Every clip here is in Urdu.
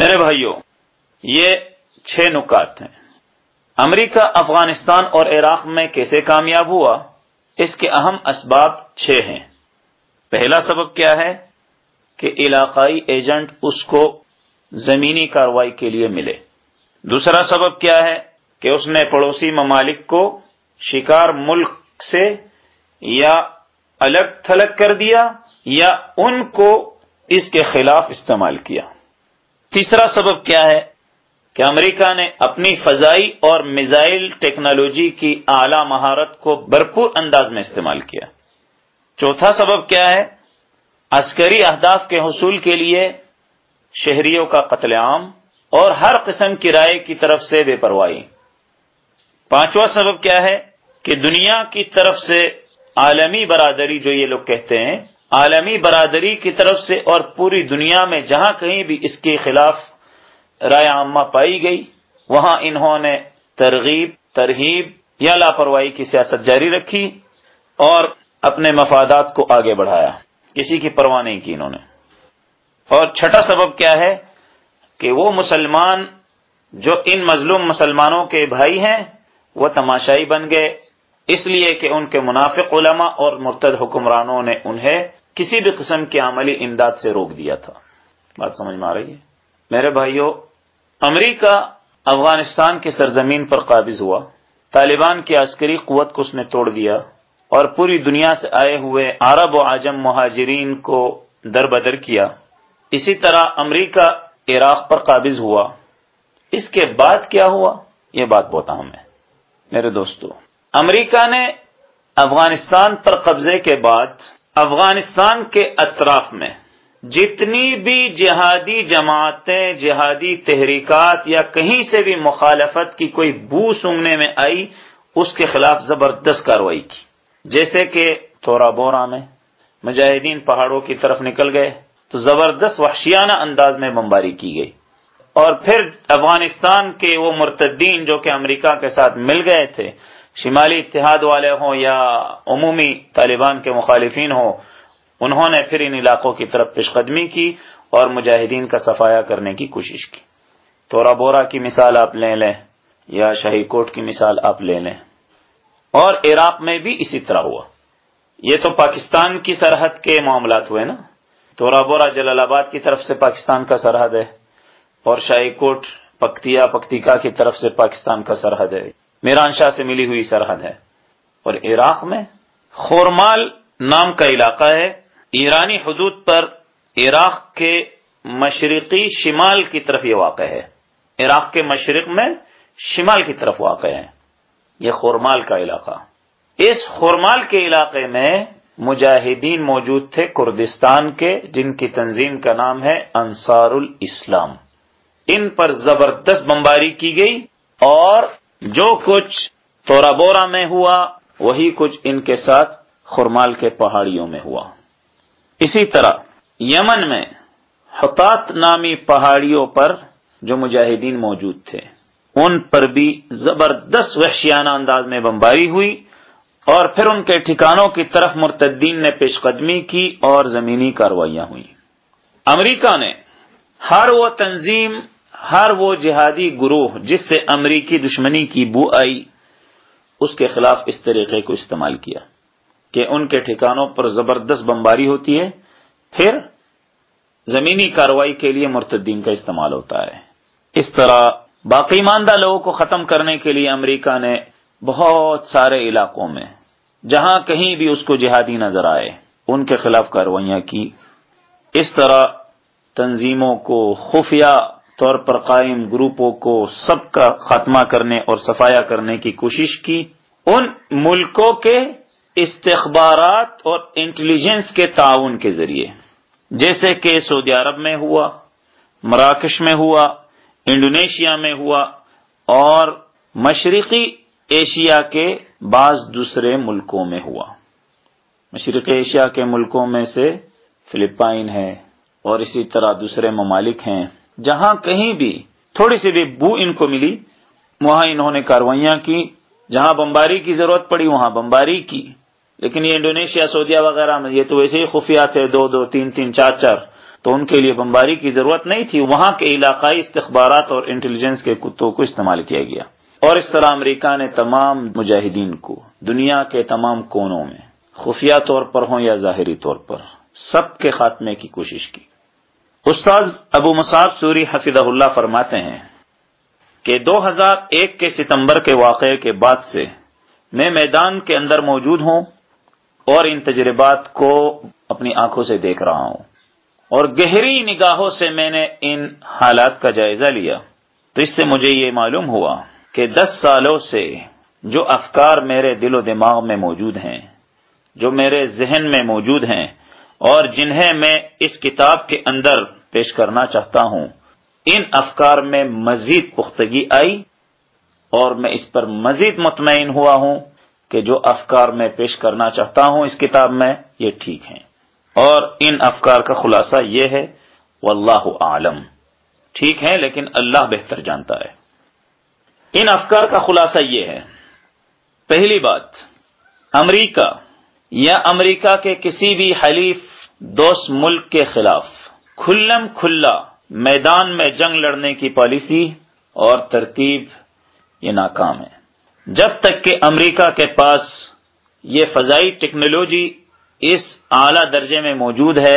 میرے بھائیوں یہ چھ نکات ہیں۔ امریکہ، افغانستان اور عراق میں کیسے کامیاب ہوا؟ اس کے اہم اسباب چھ ہیں۔ پہلا سبب کیا ہے؟ کہ علاقائی ایجنٹ اس کو زمینی کاروائی کے لیے ملے۔ دوسرا سبب کیا ہے؟ کہ اس نے پڑوسی ممالک کو شکار ملک سے یا الگ تھلگ کر دیا یا ان کو اس کے خلاف استعمال کیا۔ تیسرا سبب کیا ہے کہ امریکہ نے اپنی فضائی اور میزائل ٹیکنالوجی کی اعلی مہارت کو بھرپور انداز میں استعمال کیا۔ چوتھا سبب کیا ہے؟ عسکری اہداف کے حصول کے لیے شہریوں کا قتل عام اور ہر قسم کی رائے کی طرف سے بے پرواہی۔ پانچواں سبب کیا ہے؟ کہ دنیا کی طرف سے عالمی برادری جو یہ لوگ کہتے ہیں عالمی برادری کی طرف سے اور پوری دنیا میں جہاں کہیں بھی اس کے خلاف رائے عامہ پائی گئی، وہاں انہوں نے ترغیب، ترہیب یا لاپرواہی کی سیاست جاری رکھی اور اپنے مفادات کو آگے بڑھایا۔ کسی کی پرواہ نہیں کی انہوں نے۔ اور چھٹا سبب کیا ہے کہ وہ مسلمان جو ان مظلوم مسلمانوں کے بھائی ہیں، وہ تماشائی بن گئے۔ اس لیے کہ ان کے منافق علماء اور مرتد حکمرانوں نے انہیں کسی بھی قسم کی عملی امداد سے روک دیا تھا۔ بات سمجھ میں آ رہی ہے؟ میرے بھائیوں امریکہ افغانستان کی سرزمین پر قابض ہوا۔ طالبان کی عسکری قوت کو اس نے توڑ دیا اور پوری دنیا سے آئے ہوئے عرب و عجم مہاجرین کو در بدر کیا۔ اسی طرح امریکہ عراق پر قابض ہوا۔ اس کے بعد کیا ہوا؟ یہ بات بہت اہم ہے۔ میرے دوستو، امریکہ نے افغانستان پر قبضے کے بعد افغانستان کے اطراف میں جتنی بھی جہادی جماعتیں، جہادی تحریکات یا کہیں سے بھی مخالفت کی کوئی بو سونگنے میں آئی، اس کے خلاف زبردست کاروائی کی۔ جیسے کہ تھورا بورا میں مجاہدین پہاڑوں کی طرف نکل گئے، تو زبردست وحشیانہ انداز میں بمباری کی گئی۔ اور پھر افغانستان کے وہ مرتدین جو کہ امریکہ کے ساتھ مل گئے تھے شمالی اتحاد والے ہوں یا عمومی طالبان کے مخالفین ہوں، انہوں نے پھر ان علاقوں کی طرف پیش قدمی کی اور مجاہدین کا صفایا کرنے کی کوشش کی۔ تورا بورا کی مثال آپ لے لیں یا شاہی کوٹ کی مثال آپ لے لیں۔ اور عراق میں بھی اسی طرح ہوا۔ یہ تو پاکستان کی سرحد کے معاملات ہوئے نا۔ تورا بورا جلال آباد کی طرف سے پاکستان کا سرحد ہے اور شاہی کوٹ پکتیا پکتیکا کی طرف سے پاکستان کا سرحد ہے۔ میران شاہ سے ملی ہوئی سرحد ہے۔ اور عراق میں خورمال نام کا علاقہ ہے۔ ایرانی حدود پر عراق کے مشرقی شمال کی طرف یہ واقع ہے۔ عراق کے مشرق میں شمال کی طرف واقع ہے۔ یہ خورمال کا علاقہ۔ اس خورمال کے علاقے میں مجاہدین موجود تھے کردستان کے، جن کی تنظیم کا نام ہے انصار الاسلام ان پر زبردست بمباری کی گئی اور جو کچھ تورا بورا میں ہوا، وہی کچھ ان کے ساتھ خورمال کے پہاڑیوں میں ہوا۔ اسی طرح یمن میں حتات نامی پہاڑیوں پر جو مجاہدین موجود تھے، ان پر بھی زبردست وحشیانہ انداز میں بمباری ہوئی اور پھر ان کے ٹھکانوں کی طرف مرتدین نے پیش قدمی کی اور زمینی کاروائیاں ہوئی امریکہ نے ہر وہ تنظیم ہر وہ جہادی گروہ جس سے امریکی دشمنی کی بو آئی، اس کے خلاف اس طریقے کو استعمال کیا کہ ان کے ٹھکانوں پر زبردست بمباری ہوتی ہے، پھر زمینی کاروائی کے لیے مرتدین کا استعمال ہوتا ہے۔ اس طرح باقی ماندہ لوگوں کو ختم کرنے کے لیے امریکہ نے بہت سارے علاقوں میں، جہاں کہیں بھی اس کو جہادی نظر آئے، ان کے خلاف کاروائیاں کی۔ اس طرح تنظیموں کو خفیہ طور پر قائم گروپوں کو سب کا خاتمہ کرنے اور صفایا کرنے کی کوشش کی، ان ملکوں کے استخبارات اور انٹیلیجنس کے تعاون کے ذریعے۔ جیسے کہ سعودی عرب میں ہوا، مراکش میں ہوا، انڈونیشیا میں ہوا اور مشرقی ایشیا کے بعض دوسرے ملکوں میں ہوا۔ مشرقی ایشیا کے ملکوں میں سے فلپائن ہے اور اسی طرح دوسرے ممالک ہیں۔ جہاں کہیں بھی تھوڑی سی بھی بو ان کو ملی، وہاں انہوں نے کاروائیاں کی، جہاں بمباری کی ضرورت پڑی، وہاں بمباری کی۔ لیکن یہ انڈونیشیا، سعودیہ وغیرہ میں یہ تو ویسے ہی خفیہ تھے، دو دو، تین تین، چار چار۔ تو ان کے لیے بمباری کی ضرورت نہیں تھی، وہاں کے علاقائی استخبارات اور انٹیلیجنس کے کتوں کو استعمال کیا گیا۔ اور اس طرح امریکہ نے تمام مجاہدین کو، دنیا کے تمام کونوں میں، خفیہ طور پر ہوں یا ظاہری طور پر، سب کے خاتمے کی کوشش کی۔ استاذ ابو مصعب سوری حفظ اللہ فرماتے ہیں کہ دو ہزار ایک کے ستمبر کے واقعے کے بعد سے میں میدان کے اندر موجود ہوں اور ان تجربات کو اپنی آنکھوں سے دیکھ رہا ہوں اور گہری نگاہوں سے میں نے ان حالات کا جائزہ لیا۔ تو اس سے مجھے یہ معلوم ہوا کہ دس سالوں سے جو افکار میرے دل و دماغ میں موجود ہیں، جو میرے ذہن میں موجود ہیں اور جنہیں میں اس کتاب کے اندر پیش کرنا چاہتا ہوں۔ ان افکار میں مزید پختگی آئی اور میں اس پر مزید مطمئن ہوا ہوں کہ جو افکار میں پیش کرنا چاہتا ہوں اس کتاب میں یہ ٹھیک ہیں۔ اور ان افکار کا خلاصہ یہ ہے، واللہ عالم ٹھیک ہے لیکن اللہ بہتر جانتا ہے۔ ان افکار کا خلاصہ یہ ہے۔ پہلی بات، امریکہ۔ یا امریکہ کے کسی بھی حلیف دوست ملک کے خلاف۔ کھلم کھلا، میدان میں جنگ لڑنے کی پالیسی اور ترتیب یہ ناکام ہے۔ جب تک کہ امریکہ کے پاس یہ فضائی ٹیکنالوجی اس اعلی درجے میں موجود ہے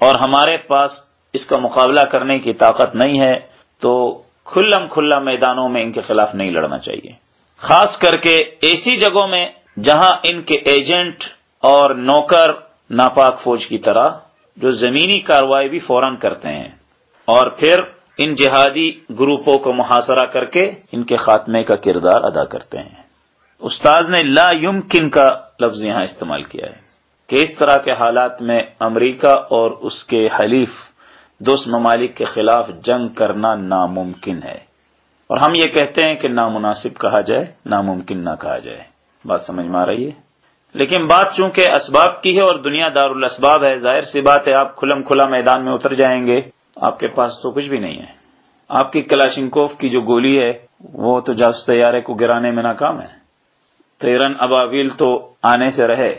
اور ہمارے پاس اس کا مقابلہ کرنے کی طاقت نہیں ہے، تو کھلم کھلا میدانوں میں ان کے خلاف نہیں لڑنا چاہیے۔ خاص کر کے ایسی جگہوں میں جہاں ان کے ایجنٹ اور نوکر ناپاک فوج کی طرح جو زمینی کاروائی بھی فوراً کرتے ہیں اور پھر ان جہادی گروپوں کو محاصرہ کر کے ان کے خاتمے کا کردار ادا کرتے ہیں۔ استاذ نے لا یمکن کا لفظ یہاں استعمال کیا ہے کہ اس طرح کے حالات میں امریکہ اور اس کے حلیف دوست ممالک کے خلاف جنگ کرنا ناممکن ہے۔ اور ہم یہ کہتے ہیں کہ نامناسب کہا جائے، ناممکن نہ کہا جائے۔ بات سمجھ میں آ رہی ہے؟ لیکن بات چونکہ اسباب کی ہے اور دنیا دار الاسباب ہے، ظاہر سی بات ہے، آپ کھلم کھلا میدان میں اتر جائیں گے، آپ کے پاس تو کچھ بھی نہیں ہے۔ آپ کی کلاشنکوف کی جو گولی ہے، وہ تو جاس طیارے کو گرانے میں ناکام ہے۔ تیرن ابابیل تو آنے سے رہے۔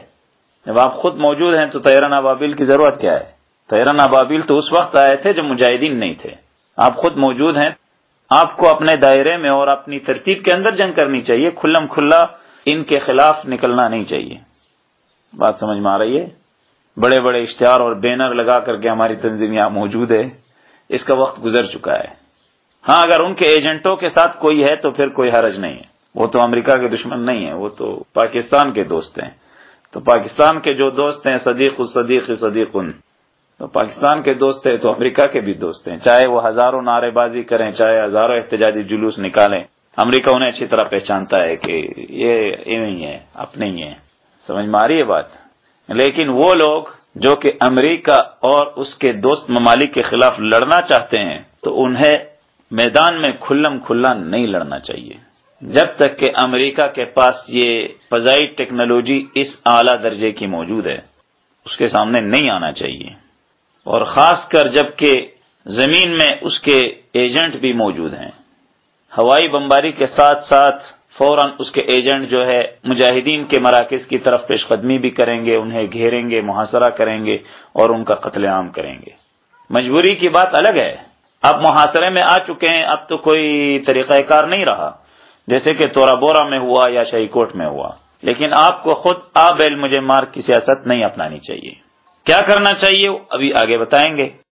جب آپ خود موجود ہیں تو تیرن ابابیل کی ضرورت کیا ہے؟ تیرن ابابیل تو اس وقت آئے تھے جب مجاہدین نہیں تھے۔ آپ خود موجود ہیں، آپ کو اپنے دائرے میں اور اپنی ترتیب کے اندر جنگ کرنی چاہیے، کھلم کھلا ان کے خلاف نکلنا نہیں چاہیے۔ بات سمجھ میں آ رہی ہے؟ بڑے بڑے اشتہار اور بینر لگا کر کے ہماری تنظیم یہاں موجود ہے۔ اس کا وقت گزر چکا ہے۔ ہاں اگر ان کے ایجنٹوں کے ساتھ کوئی ہے تو پھر کوئی حرج نہیں ہے۔ وہ تو امریکہ کے دشمن نہیں ہے وہ تو پاکستان کے دوست ہیں۔ تو پاکستان کے جو دوست ہیں، صدیق الصدیق صدیق ان تو پاکستان کے دوست ہیں تو امریکہ کے بھی دوست ہیں۔ چاہے وہ ہزاروں نعرے بازی کریں، چاہے ہزاروں احتجاجی جلوس نکالیں، امریکہ انہیں اچھی طرح پہچانتا ہے کہ یہ نہیں ہے، اپنے ہی ہے سمجھ میں آ رہی ہے بات؟ لیکن وہ لوگ جو کہ امریکہ اور اس کے دوست ممالک کے خلاف لڑنا چاہتے ہیں، تو انہیں میدان میں کھلم کھلا نہیں لڑنا چاہیے۔ جب تک کہ امریکہ کے پاس یہ فضائی ٹیکنالوجی اس اعلی درجے کی موجود ہے، اس کے سامنے نہیں آنا چاہیے۔ اور خاص کر جبکہ زمین میں اس کے ایجنٹ بھی موجود ہیں۔ ہوائی بمباری کے ساتھ ساتھ فوراً اس کے ایجنٹ جو ہے مجاہدین کے مراکز کی طرف پیش قدمی بھی کریں گے، انہیں گھیریں گے، محاصرہ کریں گے اور ان کا قتل عام کریں گے۔ مجبوری کی بات الگ ہے۔ اب محاصرے میں آ چکے ہیں، اب تو کوئی طریقہ کار نہیں رہا۔ جیسے کہ تورا بورا میں ہوا یا شاہی کوٹ میں ہوا۔ لیکن آپ کو خود آ بیل مجھے مار کی سیاست نہیں اپنانی چاہیے۔ کیا کرنا چاہیے؟ ابھی آگے بتائیں گے۔